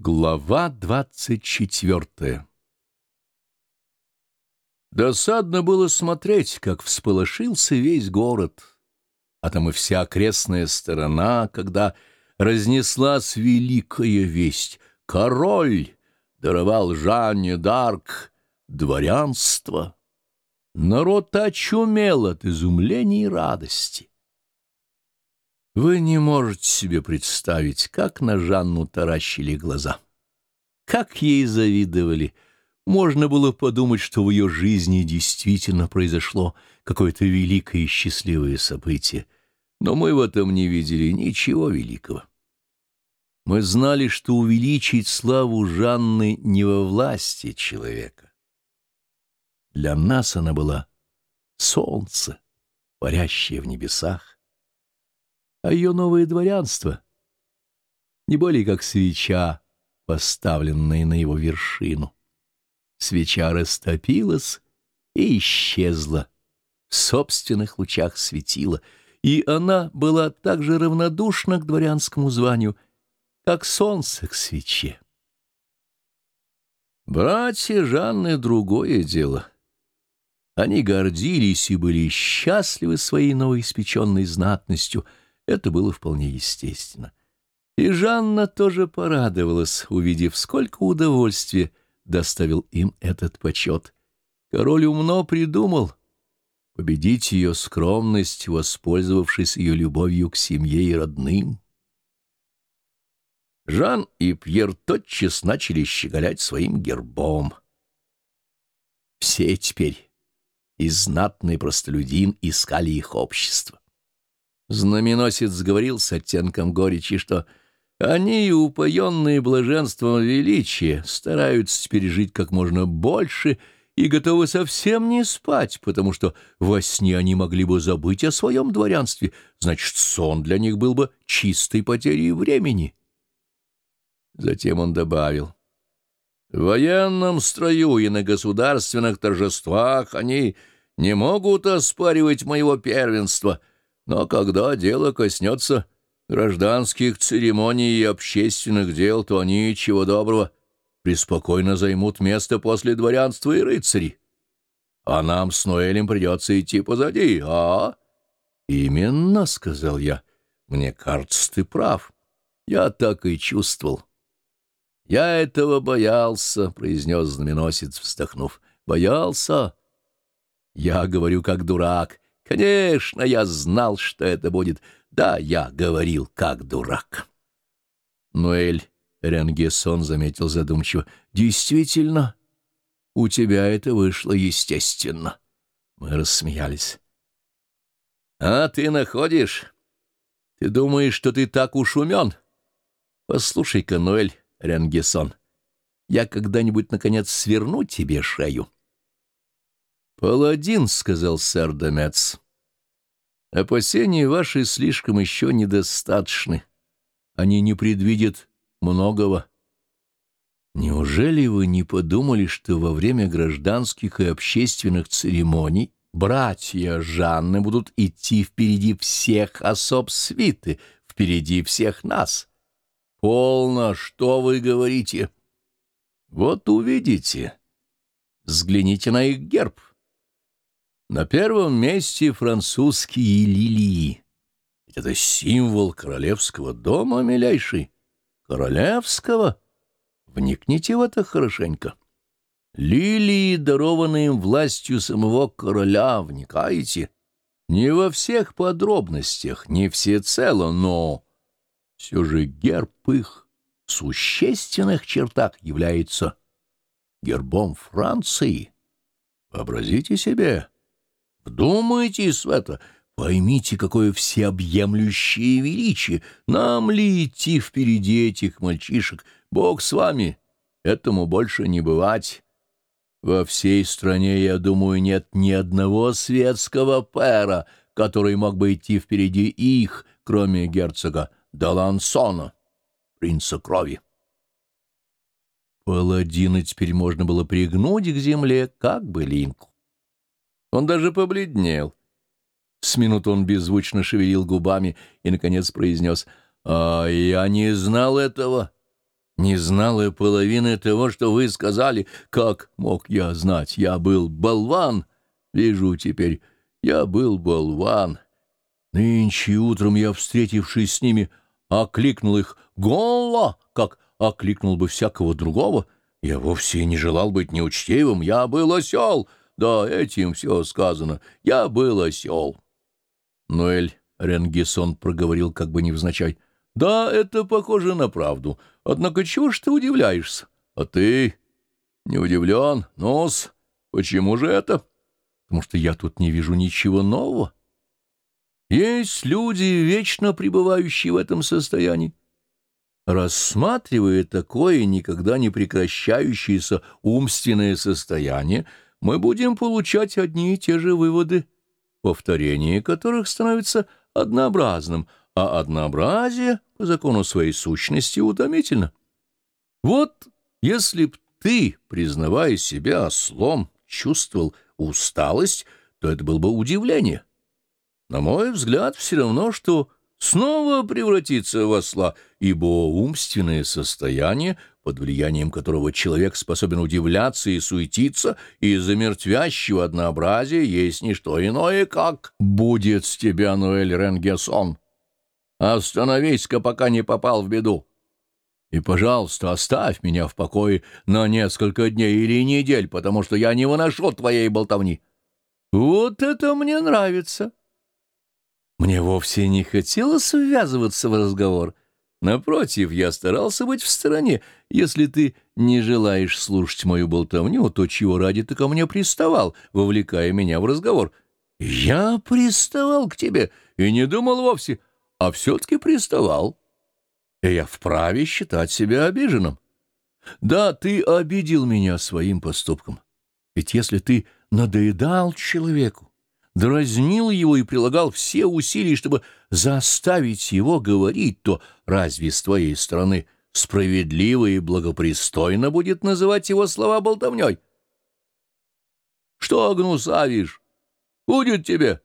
Глава двадцать четвертая Досадно было смотреть, как всполошился весь город, а там и вся окрестная сторона, когда разнеслась великая весть. Король даровал Жанне Дарк дворянство. Народ очумел от изумления и радости. Вы не можете себе представить, как на Жанну таращили глаза. Как ей завидовали. Можно было подумать, что в ее жизни действительно произошло какое-то великое и счастливое событие. Но мы в этом не видели ничего великого. Мы знали, что увеличить славу Жанны не во власти человека. Для нас она была солнце, парящее в небесах а ее новое дворянство не более как свеча, поставленная на его вершину. Свеча растопилась и исчезла, в собственных лучах светила, и она была так же равнодушна к дворянскому званию, как солнце к свече. Братья Жанны — другое дело. Они гордились и были счастливы своей новоиспеченной знатностью — это было вполне естественно. И Жанна тоже порадовалась, увидев, сколько удовольствия доставил им этот почет. Король умно придумал победить ее скромность, воспользовавшись ее любовью к семье и родным. Жан и Пьер тотчас начали щеголять своим гербом. Все теперь, и знатный простолюдин, искали их общество. Знаменосец говорил с оттенком горечи, что они, упоенные блаженством величия, стараются теперь жить как можно больше и готовы совсем не спать, потому что во сне они могли бы забыть о своем дворянстве, значит, сон для них был бы чистой потерей времени. Затем он добавил, «В военном строю и на государственных торжествах они не могут оспаривать моего первенства». Но когда дело коснется гражданских церемоний и общественных дел, то они, чего доброго, преспокойно займут место после дворянства и рыцарей. А нам с Ноэлем придется идти позади, а? Именно, — сказал я. Мне кажется, ты прав. Я так и чувствовал. Я этого боялся, — произнес знаменосец, вздохнув. Боялся? Я говорю, как дурак. Конечно, я знал, что это будет. Да, я говорил, как дурак. Ноэль Ренгессон заметил задумчиво. Действительно, у тебя это вышло естественно. Мы рассмеялись. А ты находишь? Ты думаешь, что ты так уж умен? Послушай-ка, Ноэль Ренгессон, я когда-нибудь, наконец, сверну тебе шею. «Паладин», — сказал сэр Домец, — «опасения ваши слишком еще недостаточны. Они не предвидят многого. Неужели вы не подумали, что во время гражданских и общественных церемоний братья Жанны будут идти впереди всех особ свиты, впереди всех нас? Полно, что вы говорите? Вот увидите. Взгляните на их герб». На первом месте французские лилии. Ведь это символ королевского дома, милейший. Королевского? Вникните в это хорошенько. Лилии, дарованные им властью самого короля, вникаете? Не во всех подробностях, не всецело, но все же герб их в существенных чертах является гербом Франции. Вообразите себе Вдумайтесь в поймите, какое всеобъемлющее величие. Нам ли идти впереди этих мальчишек? Бог с вами, этому больше не бывать. Во всей стране, я думаю, нет ни одного светского пэра, который мог бы идти впереди их, кроме герцога Далансона, принца крови. Паладина теперь можно было пригнуть к земле, как бы линку. Он даже побледнел. С минуту он беззвучно шевелил губами и, наконец, произнес, «А я не знал этого. Не знал и половины того, что вы сказали. Как мог я знать? Я был болван. Вижу теперь, я был болван. Нынче утром я, встретившись с ними, окликнул их «Голла!», как окликнул бы всякого другого. Я вовсе не желал быть неучтивым. Я был осел. Да, этим все сказано. Я был осел. Ноэль Ренгисон проговорил как бы невзначай. «Да, это похоже на правду. Однако чего ж ты удивляешься? А ты не удивлен? Нос, почему же это? Потому что я тут не вижу ничего нового. Есть люди, вечно пребывающие в этом состоянии. Рассматривая такое никогда не прекращающееся умственное состояние, мы будем получать одни и те же выводы, повторение которых становится однообразным, а однообразие по закону своей сущности утомительно. Вот если б ты, признавая себя ослом, чувствовал усталость, то это было бы удивление. На мой взгляд, все равно, что снова превратиться в осла, ибо умственное состояние, под влиянием которого человек способен удивляться и суетиться, из-за мертвящего однообразия есть не что иное, как «будет с тебя, Ноэль Ренгесон». Остановись-ка, пока не попал в беду. И, пожалуйста, оставь меня в покое на несколько дней или недель, потому что я не выношу твоей болтовни. Вот это мне нравится. Мне вовсе не хотелось ввязываться в разговор. Напротив, я старался быть в стороне. Если ты не желаешь слушать мою болтовню, то чего ради ты ко мне приставал, вовлекая меня в разговор? Я приставал к тебе и не думал вовсе, а все-таки приставал. И я вправе считать себя обиженным. Да, ты обидел меня своим поступком. Ведь если ты надоедал человеку, дразнил его и прилагал все усилия, чтобы заставить его говорить, то разве с твоей стороны справедливо и благопристойно будет называть его слова болтовней? Что гнусавишь? Будет тебе.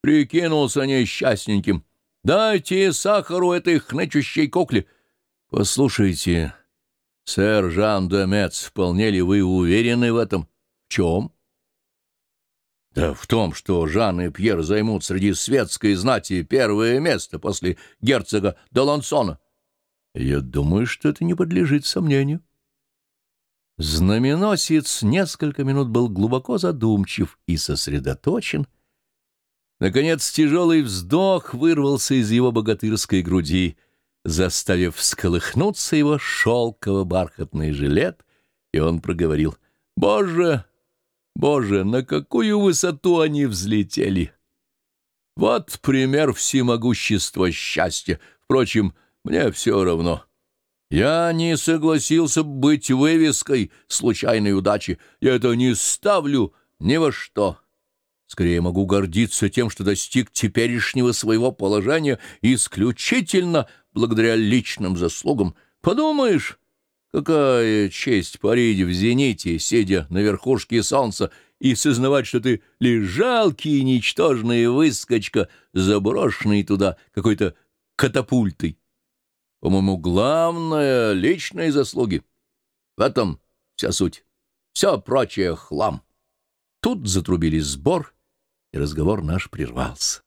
Прикинулся несчастненьким. Дайте сахару этой хнычущей кукле. Послушайте, сэр Жан де Мец, вполне ли вы уверены в этом? В чем? — да в том, что Жан и Пьер займут среди светской знати первое место после герцога Долансона. Я думаю, что это не подлежит сомнению. Знаменосец несколько минут был глубоко задумчив и сосредоточен. Наконец тяжелый вздох вырвался из его богатырской груди, заставив всколыхнуться его шелково-бархатный жилет, и он проговорил «Боже!» Боже, на какую высоту они взлетели! Вот пример всемогущества счастья. Впрочем, мне все равно. Я не согласился быть вывеской случайной удачи. Я это не ставлю ни во что. Скорее могу гордиться тем, что достиг теперешнего своего положения исключительно благодаря личным заслугам. Подумаешь, Какая честь парить в зените, сидя на верхушке солнца, и сознавать, что ты лишь жалкий и ничтожный выскочка, заброшенный туда какой-то катапультой. По-моему, главное — личные заслуги. В этом вся суть. Все прочее — хлам. Тут затрубили сбор, и разговор наш прервался.